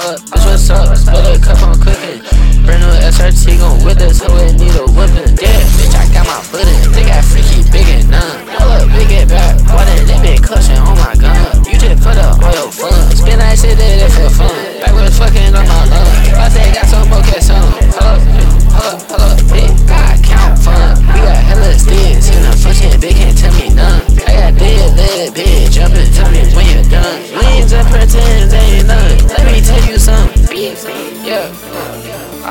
up, bitch, what's up? Split a cup, I'm cooking. Brand new SRT gon' with us, so it need a whipping. Yeah, bitch, I got my footin'. They got freaky, big and pull up, big and back, why they, they been clutching on oh my gun? You just put up all your fun. Spin that shit, did it for fun. Backwards fucking on my lung. I say, got some more, get some. Hold up, hold up, hold up, big guy, count fun. We got hella sticks in the function, big can't tell me none. I got dead, dead, big, jumping, tell me when you're done. Wings and pretend.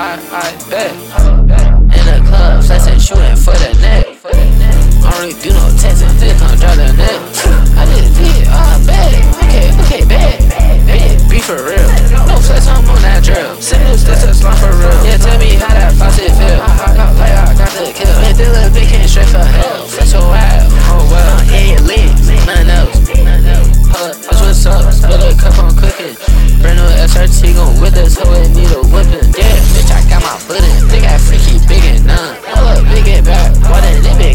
I, I bet. In the club, I. Pull up, big and bad, what a limit.